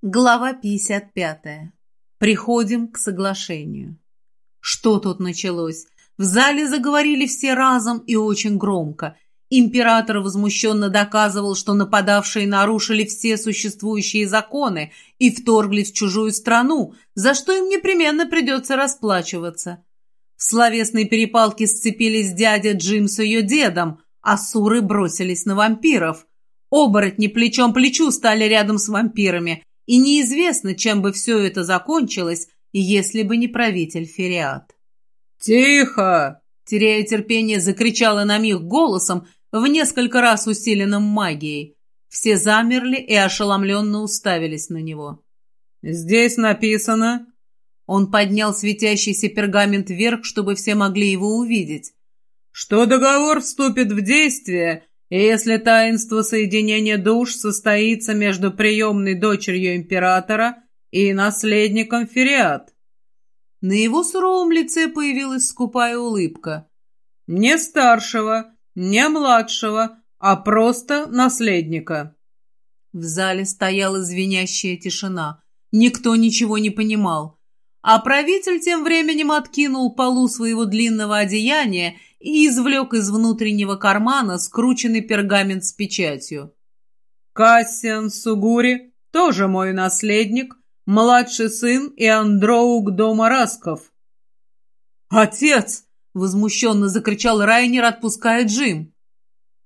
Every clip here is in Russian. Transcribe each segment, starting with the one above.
Глава 55. Приходим к соглашению. Что тут началось? В зале заговорили все разом и очень громко. Император возмущенно доказывал, что нападавшие нарушили все существующие законы и вторглись в чужую страну, за что им непременно придется расплачиваться. В словесной перепалке сцепились дядя Джим с ее дедом, а суры бросились на вампиров. Оборотни плечом плечу стали рядом с вампирами, и неизвестно, чем бы все это закончилось, если бы не правитель Фериат. «Тихо!» — теряя терпение, закричала на миг голосом, в несколько раз усиленным магией. Все замерли и ошеломленно уставились на него. «Здесь написано...» Он поднял светящийся пергамент вверх, чтобы все могли его увидеть. «Что договор вступит в действие, если таинство соединения душ состоится между приемной дочерью императора и наследником Фериат. На его суровом лице появилась скупая улыбка. «Не старшего, не младшего, а просто наследника». В зале стояла звенящая тишина. Никто ничего не понимал. А правитель тем временем откинул полу своего длинного одеяния и извлек из внутреннего кармана скрученный пергамент с печатью. «Кассиан Сугури, тоже мой наследник, младший сын и Андроук дома Расков». «Отец!» — возмущенно закричал Райнер, отпуская Джим.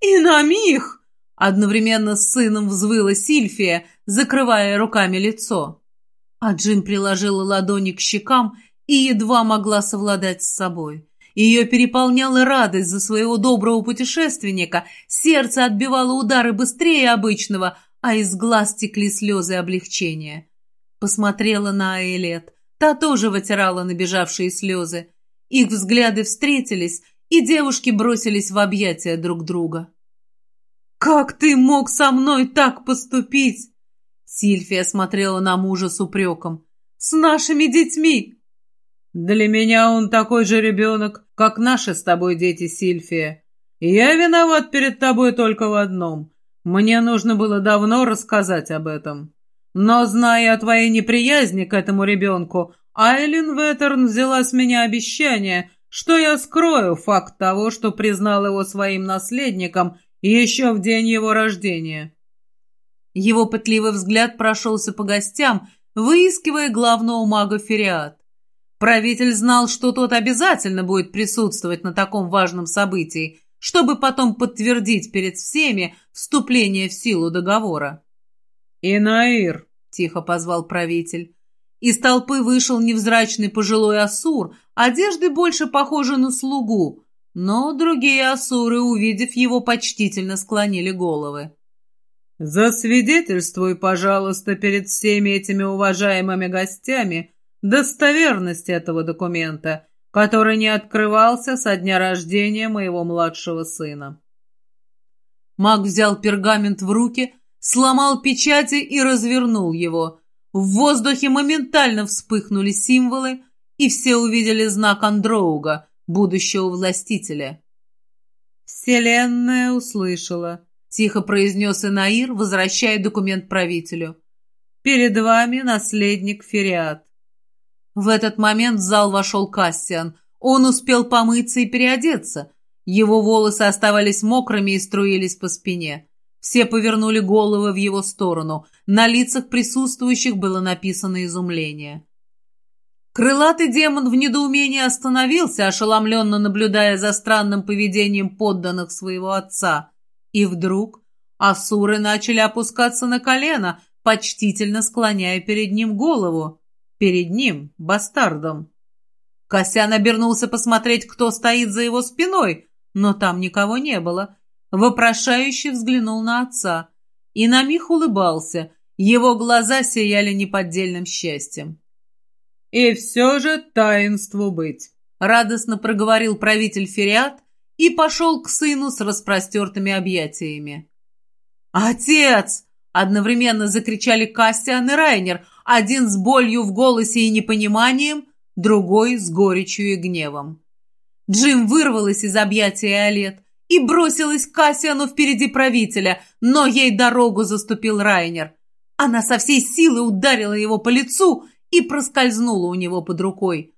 «И на миг!» — одновременно с сыном взвыла Сильфия, закрывая руками лицо. А Джим приложила ладони к щекам и едва могла совладать с собой. Ее переполняла радость за своего доброго путешественника, сердце отбивало удары быстрее обычного, а из глаз текли слезы облегчения. Посмотрела на Аэлет. Та тоже вытирала набежавшие слезы. Их взгляды встретились, и девушки бросились в объятия друг друга. «Как ты мог со мной так поступить?» Сильфия смотрела на мужа с упреком. «С нашими детьми!» «Для меня он такой же ребенок, как наши с тобой дети Сильфия. я виноват перед тобой только в одном. Мне нужно было давно рассказать об этом. Но, зная о твоей неприязни к этому ребенку, Айлин Веттерн взяла с меня обещание, что я скрою факт того, что признал его своим наследником еще в день его рождения». Его пытливый взгляд прошелся по гостям, выискивая главного мага Фериат. Правитель знал, что тот обязательно будет присутствовать на таком важном событии, чтобы потом подтвердить перед всеми вступление в силу договора. «Инаир!» — тихо позвал правитель. Из толпы вышел невзрачный пожилой асур, одежды больше похожи на слугу, но другие асуры, увидев его, почтительно склонили головы. «Засвидетельствуй, пожалуйста, перед всеми этими уважаемыми гостями, достоверность этого документа, который не открывался со дня рождения моего младшего сына. Маг взял пергамент в руки, сломал печати и развернул его. В воздухе моментально вспыхнули символы, и все увидели знак Андроуга, будущего властителя. «Вселенная услышала», — тихо произнес Инаир, возвращая документ правителю. «Перед вами наследник Фериат. В этот момент в зал вошел Кассиан. Он успел помыться и переодеться. Его волосы оставались мокрыми и струились по спине. Все повернули головы в его сторону. На лицах присутствующих было написано изумление. Крылатый демон в недоумении остановился, ошеломленно наблюдая за странным поведением подданных своего отца. И вдруг асуры начали опускаться на колено, почтительно склоняя перед ним голову. Перед ним, бастардом. Косян обернулся посмотреть, кто стоит за его спиной, но там никого не было. Вопрошающий взглянул на отца и на миг улыбался. Его глаза сияли неподдельным счастьем. «И все же таинству быть», — радостно проговорил правитель Фериат и пошел к сыну с распростертыми объятиями. «Отец!» — одновременно закричали Кассиан и Райнер, один с болью в голосе и непониманием, другой с горечью и гневом. Джим вырвалась из объятия Олет и бросилась к Кассиану впереди правителя, но ей дорогу заступил Райнер. Она со всей силы ударила его по лицу и проскользнула у него под рукой.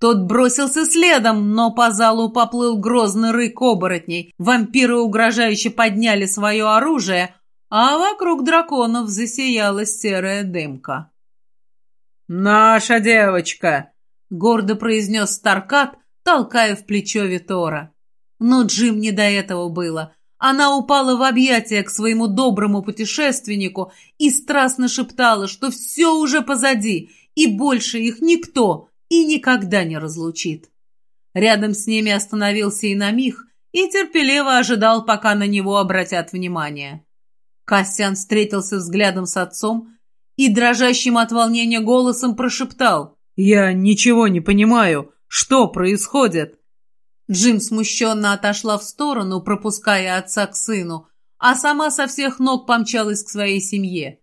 Тот бросился следом, но по залу поплыл грозный рык оборотней. Вампиры угрожающе подняли свое оружие, а вокруг драконов засияла серая дымка. «Наша девочка!» — гордо произнес Старкат, толкая в плечо Витора. Но Джим не до этого было. Она упала в объятия к своему доброму путешественнику и страстно шептала, что все уже позади, и больше их никто и никогда не разлучит. Рядом с ними остановился и на миг и терпеливо ожидал, пока на него обратят внимание. Кассиан встретился взглядом с отцом и дрожащим от волнения голосом прошептал «Я ничего не понимаю. Что происходит?» Джим смущенно отошла в сторону, пропуская отца к сыну, а сама со всех ног помчалась к своей семье.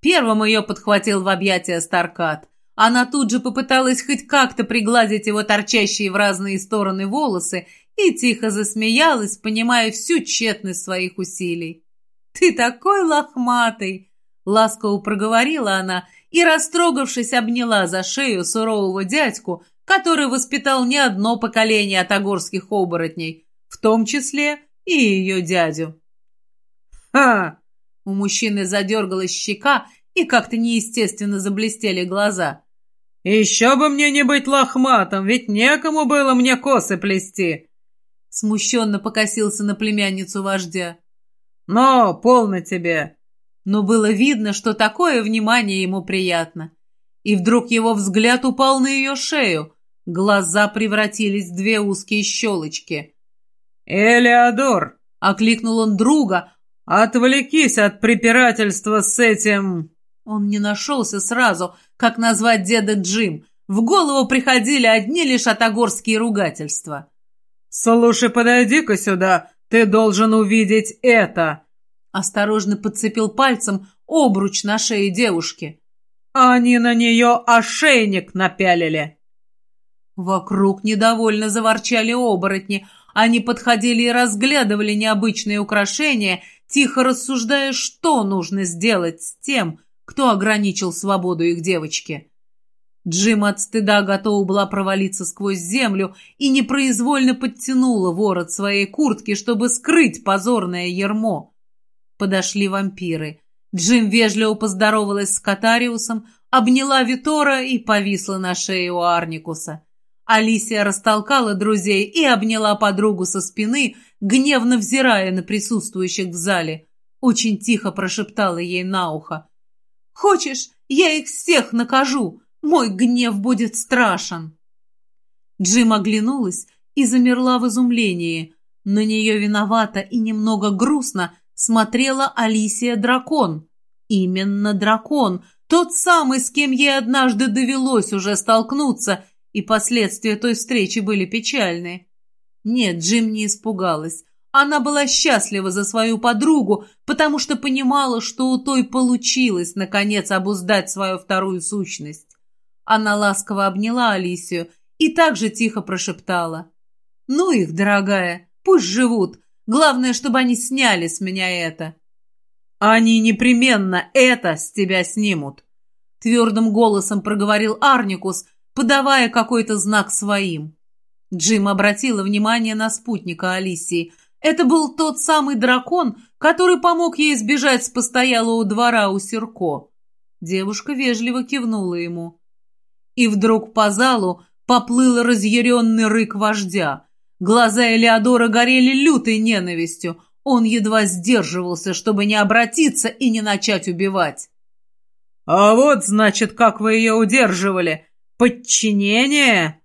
Первым ее подхватил в объятия Старкат. Она тут же попыталась хоть как-то пригладить его торчащие в разные стороны волосы и тихо засмеялась, понимая всю тщетность своих усилий. «Ты такой лохматый!» — ласково проговорила она и, растрогавшись, обняла за шею сурового дядьку, который воспитал не одно поколение атагорских оборотней, в том числе и ее дядю. «Ха!» У мужчины задергалась щека, и как-то неестественно заблестели глаза. «Еще бы мне не быть лохматым, ведь некому было мне косы плести!» Смущенно покосился на племянницу вождя. «Но, полно тебе!» Но было видно, что такое внимание ему приятно. И вдруг его взгляд упал на ее шею, Глаза превратились в две узкие щелочки. «Элеодор!» — окликнул он друга. «Отвлекись от препирательства с этим...» Он не нашелся сразу, как назвать деда Джим. В голову приходили одни лишь атагорские ругательства. «Слушай, подойди-ка сюда, ты должен увидеть это!» Осторожно подцепил пальцем обруч на шее девушки. «Они на нее ошейник напялили!» Вокруг недовольно заворчали оборотни. Они подходили и разглядывали необычные украшения, тихо рассуждая, что нужно сделать с тем, кто ограничил свободу их девочки. Джим от стыда готова была провалиться сквозь землю и непроизвольно подтянула ворот своей куртки, чтобы скрыть позорное ермо. Подошли вампиры. Джим вежливо поздоровалась с Катариусом, обняла Витора и повисла на шее у Арникуса. Алисия растолкала друзей и обняла подругу со спины, гневно взирая на присутствующих в зале. Очень тихо прошептала ей на ухо. «Хочешь, я их всех накажу? Мой гнев будет страшен!» Джим оглянулась и замерла в изумлении. На нее виновата и немного грустно смотрела Алисия Дракон. Именно Дракон, тот самый, с кем ей однажды довелось уже столкнуться и последствия той встречи были печальны. Нет, Джим не испугалась. Она была счастлива за свою подругу, потому что понимала, что у той получилось, наконец, обуздать свою вторую сущность. Она ласково обняла Алисию и также тихо прошептала. «Ну их, дорогая, пусть живут. Главное, чтобы они сняли с меня это». «Они непременно это с тебя снимут», — твердым голосом проговорил Арникус, подавая какой-то знак своим. Джим обратила внимание на спутника Алисии. Это был тот самый дракон, который помог ей сбежать с постоялого двора у Серко. Девушка вежливо кивнула ему. И вдруг по залу поплыл разъяренный рык вождя. Глаза Элеодора горели лютой ненавистью. Он едва сдерживался, чтобы не обратиться и не начать убивать. «А вот, значит, как вы ее удерживали!» «Подчинение?»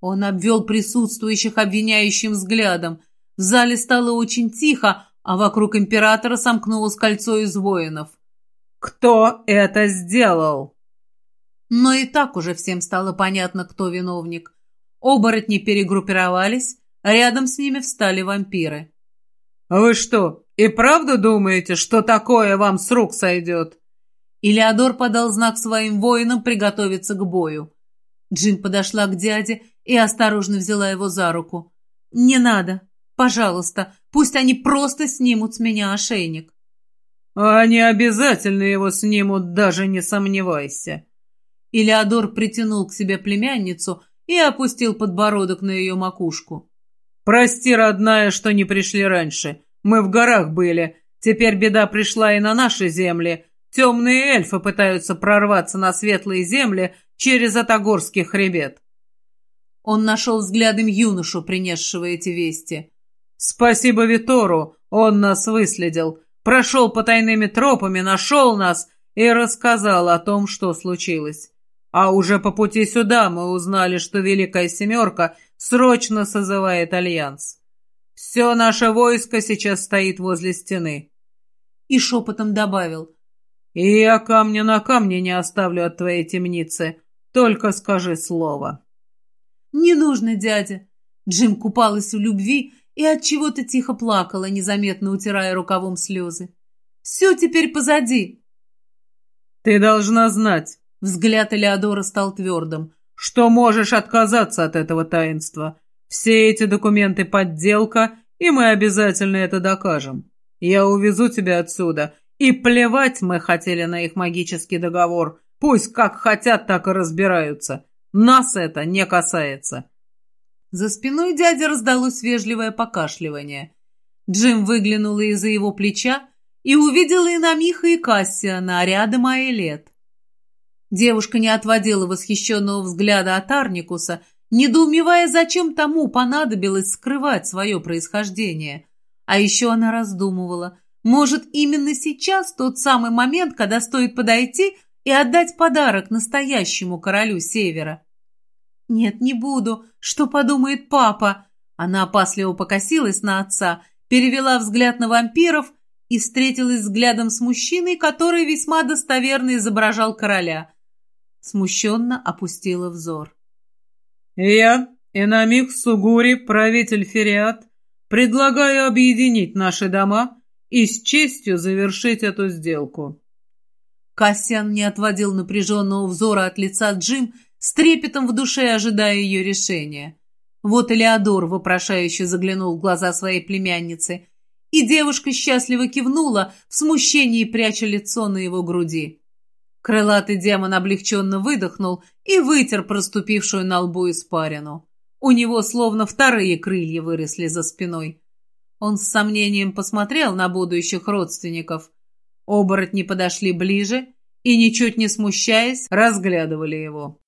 Он обвел присутствующих обвиняющим взглядом. В зале стало очень тихо, а вокруг императора сомкнулось кольцо из воинов. «Кто это сделал?» Но и так уже всем стало понятно, кто виновник. Оборотни перегруппировались, рядом с ними встали вампиры. «Вы что, и правда думаете, что такое вам с рук сойдет?» Илеодор подал знак своим воинам приготовиться к бою. Джин подошла к дяде и осторожно взяла его за руку. «Не надо. Пожалуйста, пусть они просто снимут с меня ошейник». Они обязательно его снимут, даже не сомневайся. Илеодор притянул к себе племянницу и опустил подбородок на ее макушку. «Прости, родная, что не пришли раньше. Мы в горах были. Теперь беда пришла и на наши земли. Темные эльфы пытаются прорваться на светлые земли через Атагорский хребет». Он нашел взглядом юношу, принесшего эти вести. «Спасибо Витору, он нас выследил. Прошел по тайными тропами, нашел нас и рассказал о том, что случилось. А уже по пути сюда мы узнали, что Великая Семерка срочно созывает альянс. Все наше войско сейчас стоит возле стены. И шепотом добавил. И я камня на камне не оставлю от твоей темницы. Только скажи слово. Не нужно, дядя. Джим купалась в любви и от чего-то тихо плакала, незаметно утирая рукавом слезы. Все теперь позади. Ты должна знать, Взгляд Элеодора стал твердым. «Что можешь отказаться от этого таинства? Все эти документы — подделка, и мы обязательно это докажем. Я увезу тебя отсюда, и плевать мы хотели на их магический договор. Пусть как хотят, так и разбираются. Нас это не касается». За спиной дяди раздалось вежливое покашливание. Джим выглянула из-за его плеча и увидела и Намиха, и Кассиана, а рядом Айлет. Девушка не отводила восхищенного взгляда от Арникуса, недоумевая, зачем тому понадобилось скрывать свое происхождение. А еще она раздумывала, может, именно сейчас тот самый момент, когда стоит подойти и отдать подарок настоящему королю Севера. «Нет, не буду. Что подумает папа?» Она опасливо покосилась на отца, перевела взгляд на вампиров и встретилась взглядом с мужчиной, который весьма достоверно изображал короля смущенно опустила взор. «Я, Энамик Сугури, правитель Фериат, предлагаю объединить наши дома и с честью завершить эту сделку». Кассиан не отводил напряженного взора от лица Джим, с трепетом в душе ожидая ее решения. Вот Элеодор вопрошающе заглянул в глаза своей племянницы, и девушка счастливо кивнула, в смущении пряча лицо на его груди. Крылатый демон облегченно выдохнул и вытер проступившую на лбу испарину. У него словно вторые крылья выросли за спиной. Он с сомнением посмотрел на будущих родственников. Оборотни подошли ближе и, ничуть не смущаясь, разглядывали его.